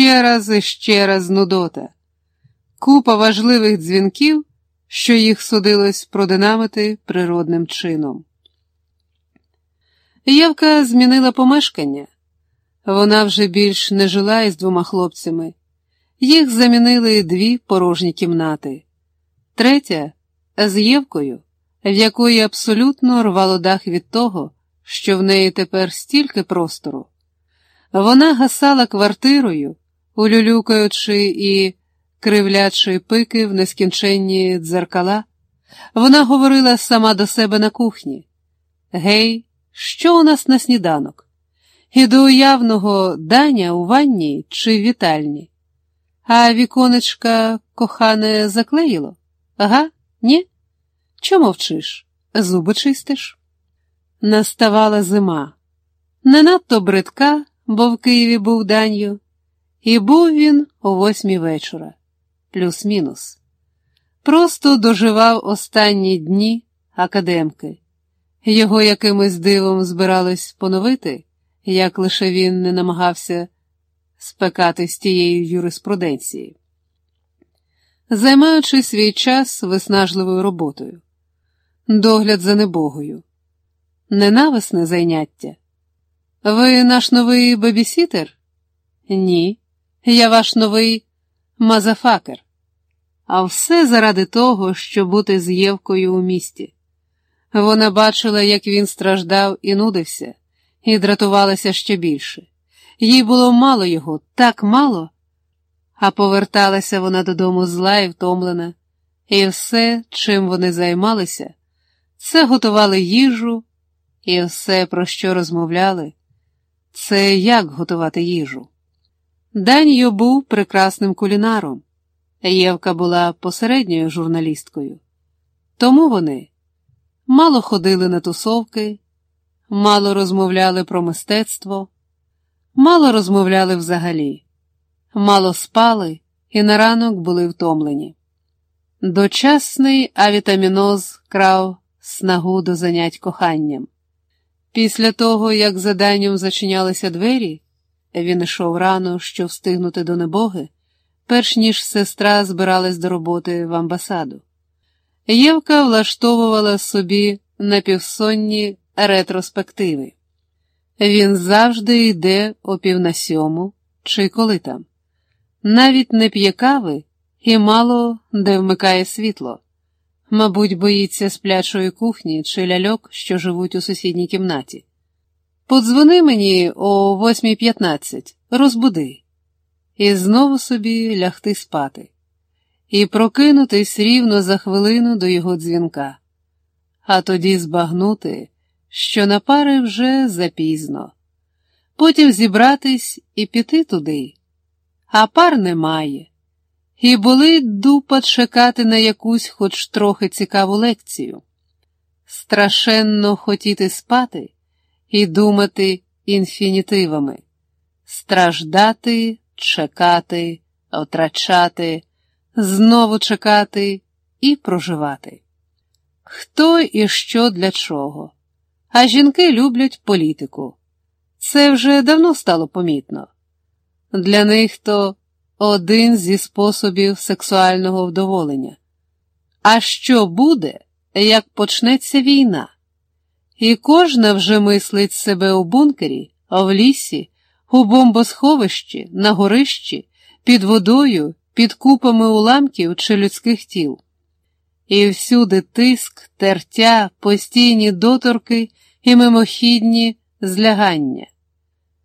ще раз і ще раз нудота, купа важливих дзвінків, що їх судилось продинамити природним чином. Євка змінила помешкання. Вона вже більш не жила із двома хлопцями. Їх замінили дві порожні кімнати, третя з Євкою, в якої абсолютно рвало дах від того, що в неї тепер стільки простору. Вона гасала квартирою, улюлюкаючи і кривлячи пики в нескінченні дзеркала. Вона говорила сама до себе на кухні: Гей, що у нас на сніданок? І до уявного даня у ванні чи вітальні? А віконечка, кохане, заклеїло? Ага, ні? Чому мовчиш? Зуби чистиш? Наставала зима. Не надто бридка, бо в Києві був данью, і був він о восьмій вечора, плюс-мінус. Просто доживав останні дні академки. Його якимось дивом збирались поновити, як лише він не намагався спекати з тієї юриспруденції, займаючи свій час виснажливою роботою, догляд за небогою, ненависне зайняття. Ви наш новий бебісітер? Ні, я ваш новий мазафакер. А все заради того, щоб бути з Євкою у місті. Вона бачила, як він страждав і нудився, і дратувалася ще більше. Їй було мало його, так мало, а поверталася вона додому зла і втомлена, і все, чим вони займалися, це готували їжу, і все, про що розмовляли, це як готувати їжу. Даньо був прекрасним кулінаром, Євка була посередньою журналісткою, тому вони мало ходили на тусовки, мало розмовляли про мистецтво. Мало розмовляли взагалі, мало спали і на ранок були втомлені. Дочасний авітаміноз крав снагу до занять коханням. Після того, як за Данем зачинялися двері, він йшов рано, щоб встигнути до небоги, перш ніж сестра збиралась до роботи в амбасаду. Євка влаштовувала собі напівсонні ретроспективи. Він завжди йде о пів на сьому, чи коли там. Навіть не п'є кави і мало де вмикає світло. Мабуть, боїться сплячої кухні чи ляльок, що живуть у сусідній кімнаті. Подзвони мені о 8.15, розбуди, і знову собі лягти спати, і прокинутись рівно за хвилину до його дзвінка, а тоді збагнути що на пари вже запізно, потім зібратись і піти туди, а пар немає, і болить дупа чекати на якусь хоч трохи цікаву лекцію. Страшенно хотіти спати і думати інфінітивами, страждати, чекати, втрачати, знову чекати і проживати. Хто і що для чого? А жінки люблять політику. Це вже давно стало помітно. Для них то один зі способів сексуального вдоволення. А що буде, як почнеться війна? І кожна вже мислить себе у бункері, в лісі, у бомбосховищі, на горищі, під водою, під купами уламків чи людських тіл. І всюди тиск, тертя, постійні доторки і мимохідні злягання,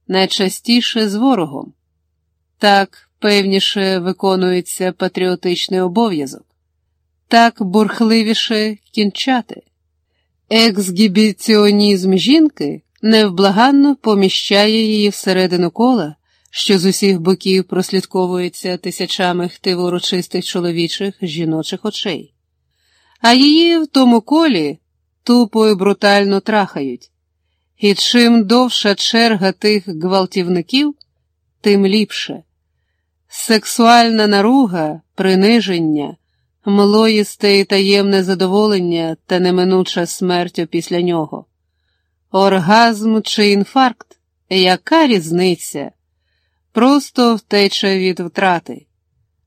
найчастіше з ворогом. Так певніше виконується патріотичний обов'язок, так бурхливіше кінчати. Ексгібіціонізм жінки невблаганно поміщає її всередину кола, що з усіх боків прослідковується тисячами хтиворочистих чоловічих жіночих очей, а її в тому колі тупо і брутально трахають, і чим довша черга тих гвалтівників, тим ліпше. Сексуальна наруга, приниження, млоїсте і таємне задоволення та неминуча смерть після нього. Оргазм чи інфаркт, яка різниця? просто втеча від втрати.